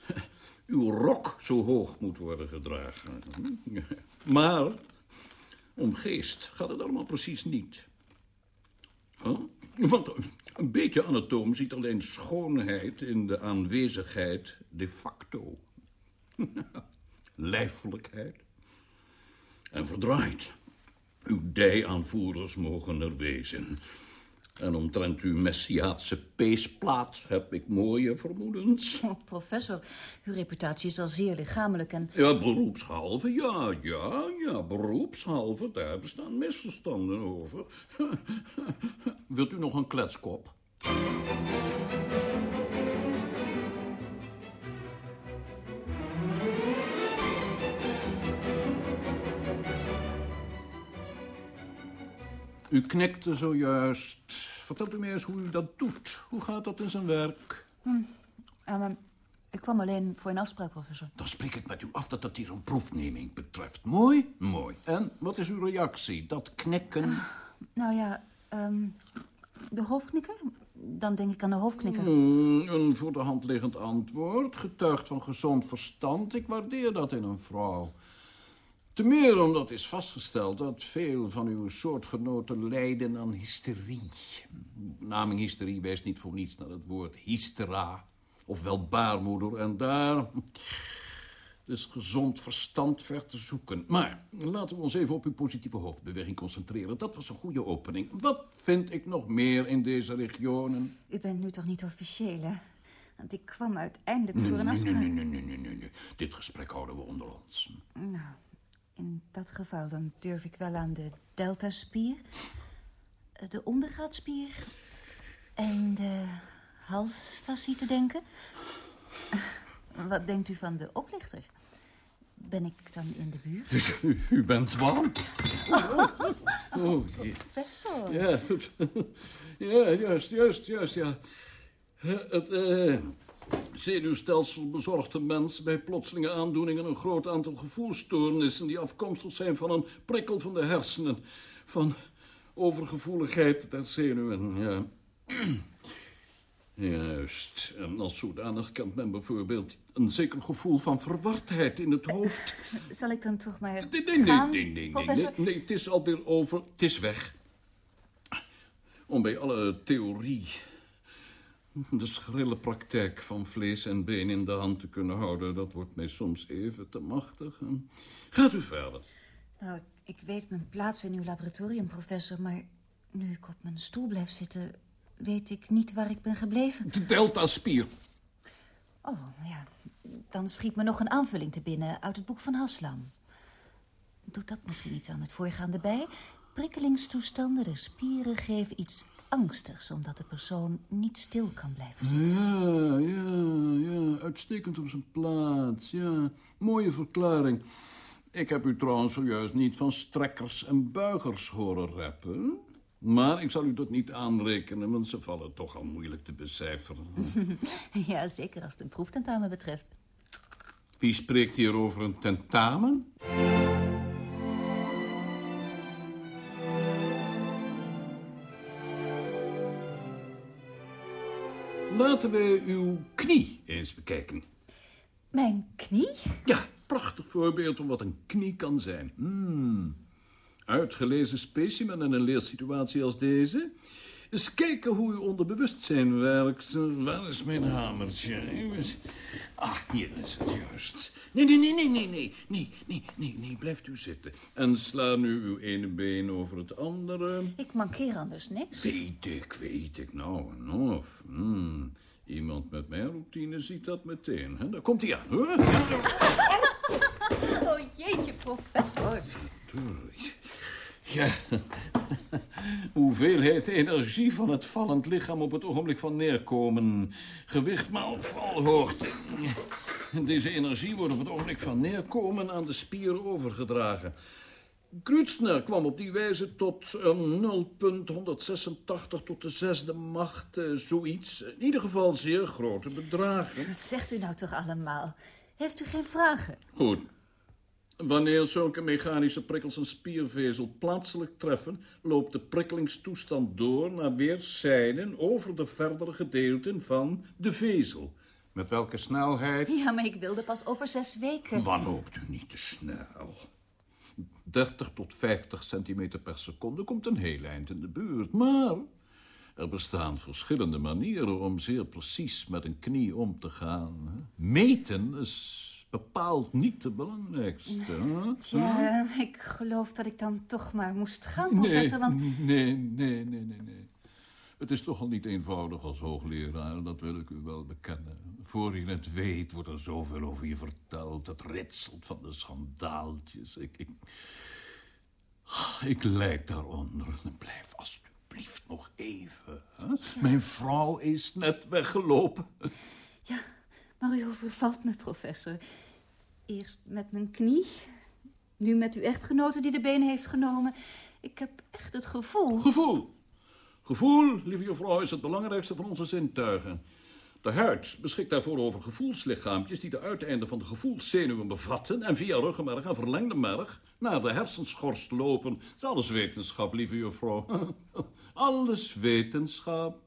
uw rok zo hoog moet worden gedragen. Maar om geest gaat het allemaal precies niet. Want een beetje anatoom ziet alleen schoonheid in de aanwezigheid de facto. Lijfelijkheid. En verdraaid. Uw dijaanvoerders mogen er wezen. En omtrent uw messiaatse peesplaat heb ik mooie vermoedens. Oh, professor, uw reputatie is al zeer lichamelijk en... Ja, beroepshalve, ja, ja, ja, beroepshalve. Daar bestaan misverstanden over. Wilt u nog een kletskop? U knikte zojuist. Vertelt u mij eens hoe u dat doet. Hoe gaat dat in zijn werk? Eh, maar ik kwam alleen voor een afspraak, professor. Dan spreek ik met u af dat het hier een proefneming betreft. Mooi? Mooi. En wat is uw reactie? Dat knikken? Nou ja, ehm, de hoofdknikker? Dan denk ik aan de hoofdknikker. Hmm, een voor de hand liggend antwoord. Getuigt van gezond verstand. Ik waardeer dat in een vrouw. Te meer omdat is vastgesteld dat veel van uw soortgenoten lijden aan hysterie. Benaming hysterie wijst niet voor niets naar het woord hystera, ofwel baarmoeder. En daar is gezond verstand ver te zoeken. Maar laten we ons even op uw positieve hoofdbeweging concentreren. Dat was een goede opening. Wat vind ik nog meer in deze regionen? U bent nu toch niet officieel, hè? Want ik kwam uiteindelijk voor een afspraak. nee, nee, nee, nee, nee, nee. Dit gesprek houden we onder ons. Nou, in dat geval dan durf ik wel aan de deltaspier, de ondergaatspier en de halsfascie te denken. Wat denkt u van de oplichter? Ben ik dan in de buurt? Dus u, u bent warm? Oh, jee. Professor. Ja, ja, juist, juist, juist, ja. Het eh, zenuwstelsel bezorgt een mens bij plotselinge aandoeningen een groot aantal gevoelsstoornissen die afkomstig zijn van een prikkel van de hersenen, van overgevoeligheid der zenuwen, ja. Juist. En als zodanig kent men bijvoorbeeld een zeker gevoel van verwardheid in het hoofd. Zal ik dan toch maar Nee, nee, nee, gaan, nee, nee, nee, nee, nee, het is alweer over, het is weg. Om bij alle theorie de schrille praktijk van vlees en been in de hand te kunnen houden, dat wordt mij soms even te machtig. Gaat u verder. Nou, ik weet mijn plaats in uw laboratorium, professor, maar nu ik op mijn stoel blijf zitten, weet ik niet waar ik ben gebleven. De delta-spier. Oh, ja. Dan schiet me nog een aanvulling te binnen uit het boek van Haslam. Doet dat misschien iets aan het voorgaande bij? Prikkelingstoestanden der spieren geven iets angstigs... omdat de persoon niet stil kan blijven zitten. Ja, ja, ja, uitstekend op zijn plaats. Ja, mooie verklaring. Ik heb u trouwens zojuist niet van strekkers en buigers horen rappen. Maar ik zal u dat niet aanrekenen, want ze vallen toch al moeilijk te becijferen. Ja, zeker als het een proeftentamen betreft. Wie spreekt hier over een tentamen? Laten we uw knie eens bekijken. Mijn knie? Ja, prachtig voorbeeld van wat een knie kan zijn. Hmm. Uitgelezen specimen in een leersituatie als deze. Eens kijken hoe uw onderbewustzijn werkt. Waar is mijn hamertje? Ah, hier is het juist. Nee, nee, nee, nee, nee, nee, nee, nee, nee, nee, blijft u zitten. En sla nu uw ene been over het andere. Ik mankeer anders niks. Weet ik, weet ik, nou en of. Hmm. Iemand met mijn routine ziet dat meteen. Hè? Daar komt hij aan, hoor. Ja, Oh, jeetje, professor. Ja, hoeveelheid energie van het vallend lichaam op het ogenblik van neerkomen. Gewicht maal valhoogte. Deze energie wordt op het ogenblik van neerkomen aan de spier overgedragen. Kreutzner kwam op die wijze tot um, 0,186 tot de zesde macht, eh, zoiets. In ieder geval zeer grote bedragen. Wat zegt u nou toch allemaal? Heeft u geen vragen? Goed. Wanneer zulke mechanische prikkels een spiervezel plaatselijk treffen, loopt de prikkelingstoestand door naar weerszijden over de verdere gedeelten van de vezel. Met welke snelheid? Ja, maar ik wilde pas over zes weken. Wanhoopt u niet te snel? 30 tot 50 centimeter per seconde komt een heel eind in de buurt. Maar er bestaan verschillende manieren om zeer precies met een knie om te gaan. Meten is bepaald niet de belangrijkste. Tja, ik geloof dat ik dan toch maar moest gaan, Nee, professor, want... nee, nee, nee, nee, nee. Het is toch al niet eenvoudig als hoogleraar, dat wil ik u wel bekennen. Voor je het weet wordt er zoveel over je verteld. Het ritselt van de schandaaltjes. Ik, ik, ik lijk daaronder. Blijf alsjeblieft nog even. Hè? Mijn vrouw is net weggelopen. Ja, maar u overvalt me, professor. Eerst met mijn knie, nu met uw echtgenote die de benen heeft genomen. Ik heb echt het gevoel... Gevoel. Gevoel, lieve juffrouw, is het belangrijkste van onze zintuigen. De huid beschikt daarvoor over gevoelslichaampjes... die de uiteinden van de gevoelszenuwen bevatten... en via ruggenmerg en verlengde merg naar de hersenschors lopen. Dat is alles wetenschap, lieve juffrouw. alles wetenschap.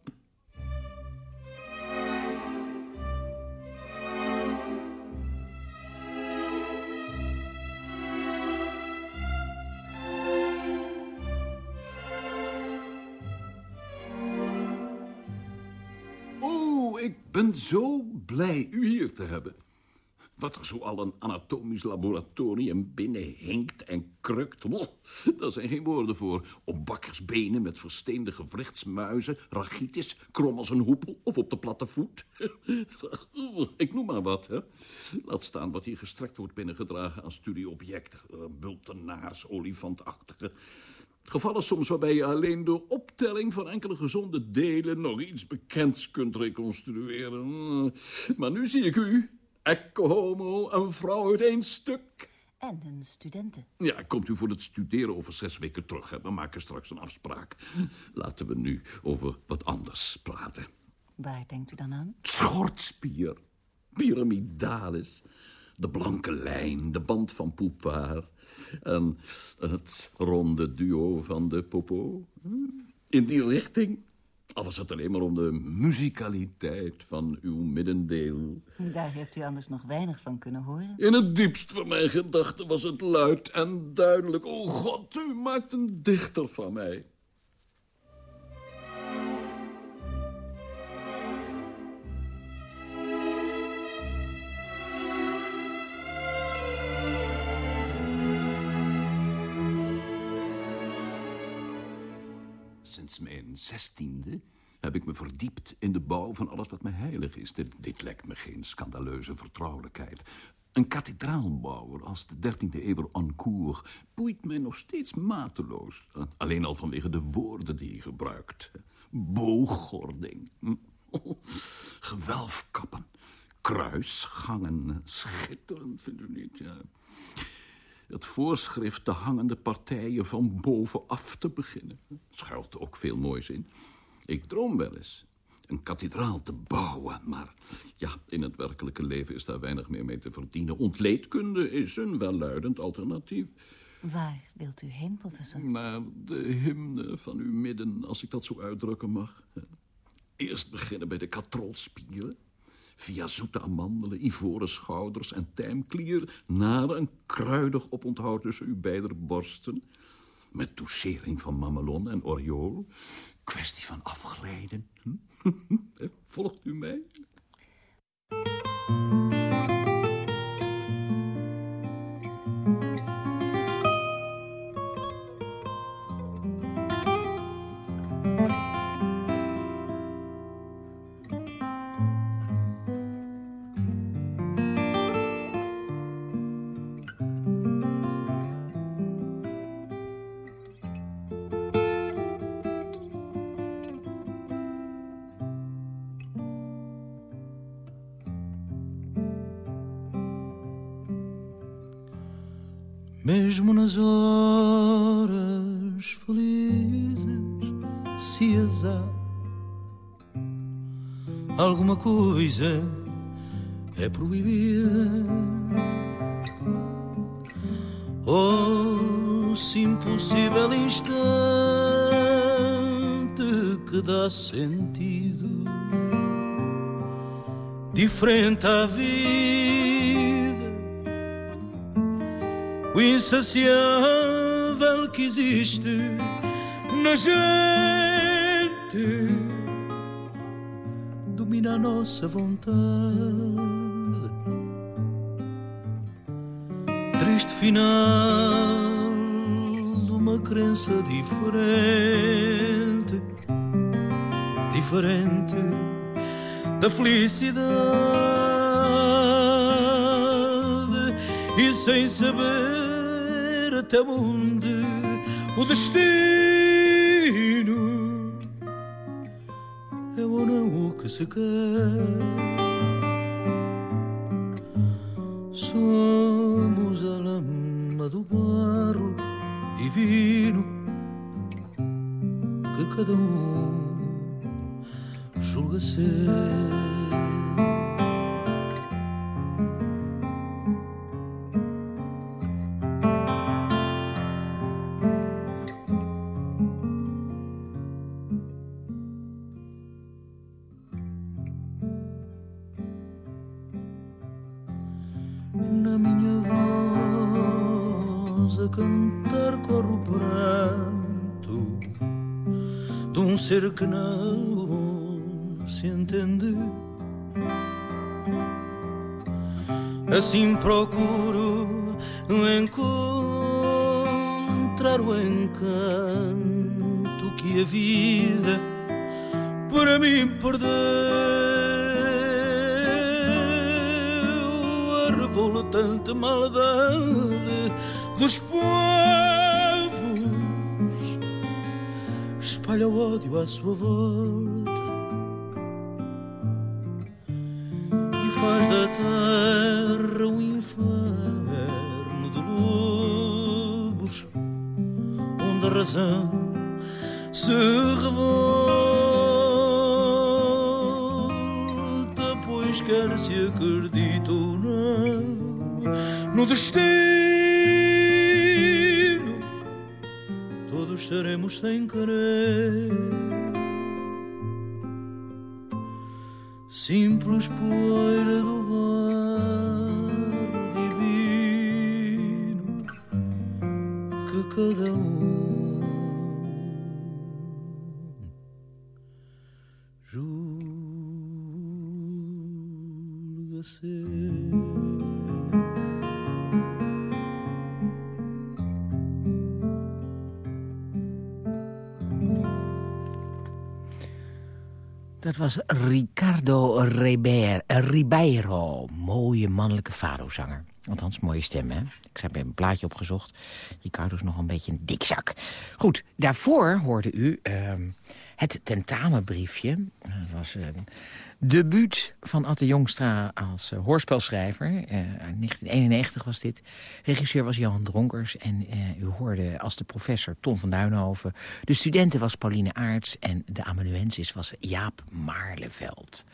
Oh, ik ben zo blij u hier te hebben. Wat er zo al een anatomisch laboratorium binnen hinkt en krukt. Oh, daar zijn geen woorden voor. Op bakkersbenen met versteende gewrichtsmuizen, rachitis, krom als een hoepel of op de platte voet. Ik noem maar wat, hè. Laat staan wat hier gestrekt wordt binnengedragen aan studieobjecten. Eh, Bultenaars, olifantachtige. Gevallen soms waarbij je alleen door optelling van enkele gezonde delen nog iets bekends kunt reconstrueren. Maar nu zie ik u, ecce homo, een vrouw uit één stuk. En een studenten. Ja, komt u voor het studeren over zes weken terug. Hè? We maken straks een afspraak. Laten we nu over wat anders praten. Waar denkt u dan aan? Schortspier, pyramidalis, de blanke lijn, de band van Poupard... en het ronde duo van de Popo. In die richting, al was het alleen maar om de muzikaliteit van uw middendeel. Daar heeft u anders nog weinig van kunnen horen. In het diepst van mijn gedachten was het luid en duidelijk. O God, u maakt een dichter van mij. Sinds mijn zestiende heb ik me verdiept in de bouw van alles wat me heilig is. Dit, dit lijkt me geen scandaleuze vertrouwelijkheid. Een kathedraalbouwer als de 13e eeuw Ancourt boeit mij nog steeds mateloos. Alleen al vanwege de woorden die hij gebruikt. Booggording. Gewelfkappen. Kruisgangen. Schitterend, vindt u niet? Ja. Het voorschrift de hangende partijen van bovenaf te beginnen. Schuilt ook veel moois in. Ik droom wel eens een kathedraal te bouwen, maar ja, in het werkelijke leven is daar weinig meer mee te verdienen. Ontleedkunde is een welluidend alternatief. Waar wilt u heen, professor? Naar de hymne van uw midden, als ik dat zo uitdrukken mag. Eerst beginnen bij de katrolspieren. Via zoete amandelen, ivoren schouders en tijmklier... naar een kruidig oponthoud tussen uw beide borsten. Met touchering van mamelon en oriool. Kwestie van afglijden. Hm? Volgt u mij? Nas horas felizes, se as há alguma coisa é proibida. Oh, se impossível instante que dá sentido diferente à vida o insaciável que existe na gente domina a nossa vontade. Triste final de uma crença diferente. diferente da felicidade e sem saber até onde o destino é ou não o que se quer. Somos a lama do barro divino que cada um julga ser. Ser que não se entende. Assim procuro encontrar o encanto que a vida para mim perdeu. A revoltante maldade espalha o ódio à sua volta e faz da terra um inferno de lobos onde a razão se revolta, pois quer se acredita ou não no destino, seremos sem querer. Simples poeira do was Ricardo Ribeiro, Ribeiro. Mooie mannelijke fado-zanger. Althans, mooie stem, hè? Ik heb een plaatje opgezocht. Ricardo is nog een beetje een dikzak. Goed, daarvoor hoorde u ehm, het tentamenbriefje. Dat was een debuut van Atte Jongstra als eh, hoorspelschrijver. Eh, 1991 was dit. Regisseur was Johan Dronkers. En eh, u hoorde als de professor Ton van Duinhoven. De studenten was Pauline Aarts. En de amanuensis was Jaap Maarleveld.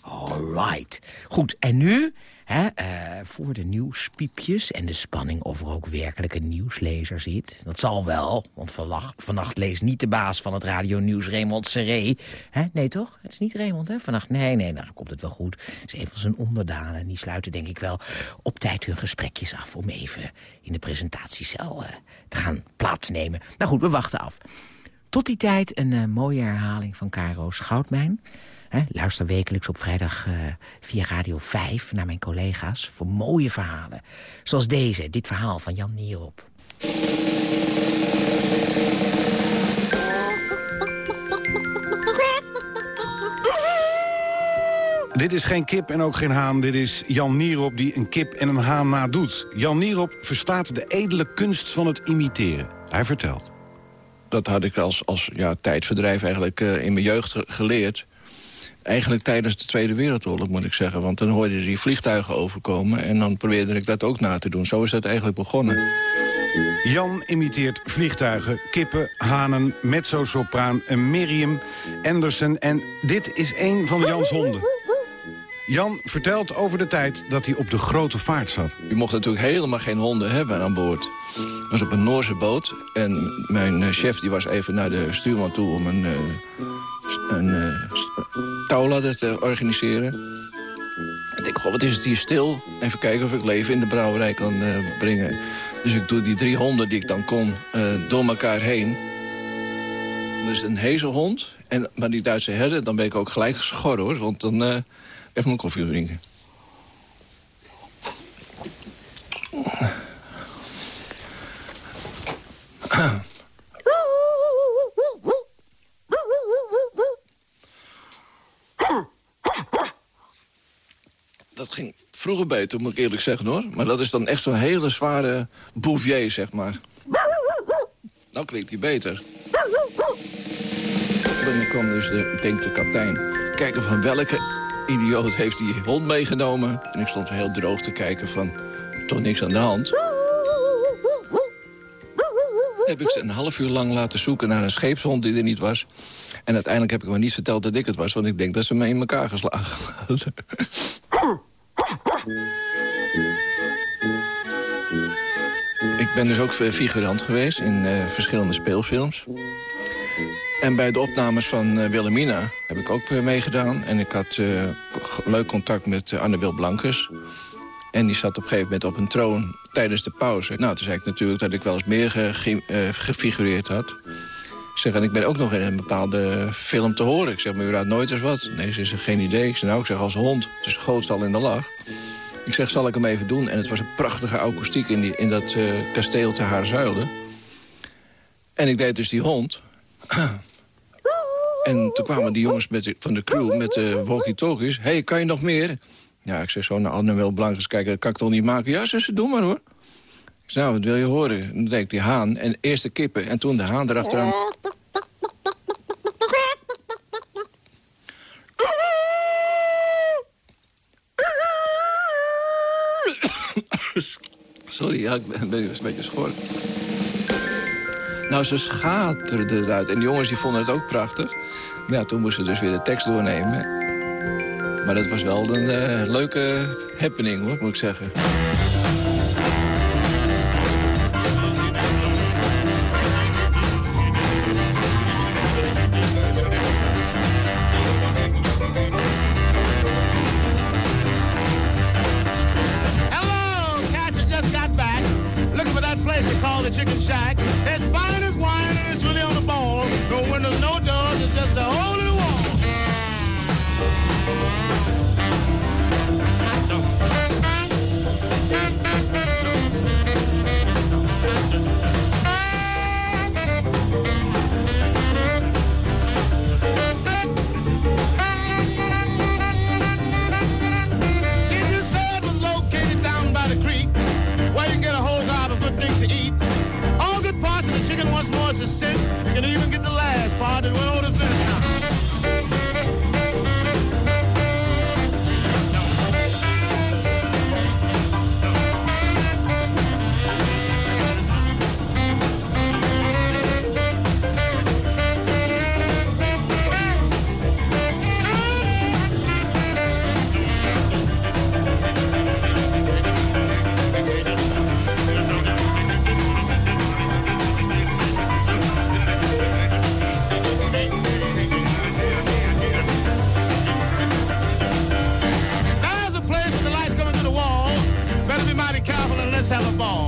Alright. Goed, en nu, hè, eh, voor de nieuwspiepjes en de spanning of er ook werkelijk een nieuwslezer zit. Dat zal wel, want vannacht, leest niet de baas van het radionieuws Raymond Serré. Hè? Nee toch? Het is niet Raymond, hè? Vannacht, nee, nee, nou, dan komt het wel goed. Het is een van zijn onderdanen. Die sluiten denk ik wel op tijd hun gesprekjes af... om even in de presentatiecel eh, te gaan plaatsnemen. Nou goed, we wachten af. Tot die tijd een eh, mooie herhaling van Caro's Goudmijn... Hè, luister wekelijks op vrijdag eh, via Radio 5 naar mijn collega's voor mooie verhalen. Zoals deze, dit verhaal van Jan Nierop. Dit is geen kip en ook geen haan. Dit is Jan Nierop die een kip en een haan nadoet. Jan Nierop verstaat de edele kunst van het imiteren. Hij vertelt. Dat had ik als, als ja, tijdverdrijf eigenlijk eh, in mijn jeugd ge- geleerd. Eigenlijk tijdens de Tweede Wereldoorlog, moet ik zeggen. Want dan hoorde je die vliegtuigen overkomen... en dan probeerde ik dat ook na te doen. Zo is dat eigenlijk begonnen. Jan imiteert vliegtuigen, kippen, hanen, mezzo-sopraan, een Miriam, Anderson... en dit is een van Jans honden. Jan vertelt over de tijd dat hij op de grote vaart zat. Je mocht natuurlijk helemaal geen honden hebben aan boord. Ik was op een Noorse boot en mijn eh, chef die was even naar de stuurman toe... om een, eh, een touwladder te organiseren. Ik denk, goh, wat is het hier stil? Even kijken of ik leven in de brouwerij kan eh, brengen. Dus ik doe die drie honden die ik dan kon eh, door elkaar heen. Dus een hezelhond. En, maar die Duitse herder, dan ben ik ook gelijk geschoren hoor. Want dan eh even mijn koffie drinken. Vroeger beter, moet ik eerlijk zeggen, hoor. Maar dat is dan echt zo'n hele zware bouvier, zeg maar. Nou klinkt hij beter. Dan kwam dus, de, denk de kapitein, kijken van welke idioot heeft die hond meegenomen. En ik stond heel droog te kijken van, toch niks aan de hand. Heb ik ze een half uur lang laten zoeken naar een scheepshond die er niet was. En uiteindelijk heb ik me niet verteld dat ik het was, want ik denk dat ze me in elkaar geslagen hadden. Ik ben dus ook figurant geweest in uh, verschillende speelfilms. En bij de opnames van uh, Wilhelmina heb ik ook meegedaan. En ik had leuk contact met Annabel Blankers. En die zat op een gegeven moment op een troon tijdens de pauze. Nou, toen zei ik natuurlijk dat ik wel eens meer ge gefigureerd had. Ik zeg, en ik ben ook nog in een bepaalde film te horen. Ik zeg, maar u raadt nooit eens wat. Nee, ze zegt, geen idee. Ik zeg, nou, ik zeg, als hond. Het is gootsal in de lach. Ik zeg, zal ik hem even doen? En het was een prachtige akoestiek in, die, in dat uh, kasteel te Haarzuilden. En ik deed dus die hond. en toen kwamen die jongens met van de crew met de walkie-talkies. Hé, hey, kan je nog meer? Ja, ik zeg zo Anne wel Blankers kijken, dat kan ik toch niet maken? Ja, ze doe maar hoor. Ik nou, wat wil je horen? Dan deed ik die haan en eerst de kippen en toen de haan erachteraan. Sorry, ja, ik ben, een beetje schor. Nou, ze schaterden eruit. En de jongens die vonden het ook prachtig. Ja, toen moesten ze dus weer de tekst doornemen. Maar dat was wel een uh, leuke happening, hoor, moet ik zeggen. the chicken shack. It's fine all you cats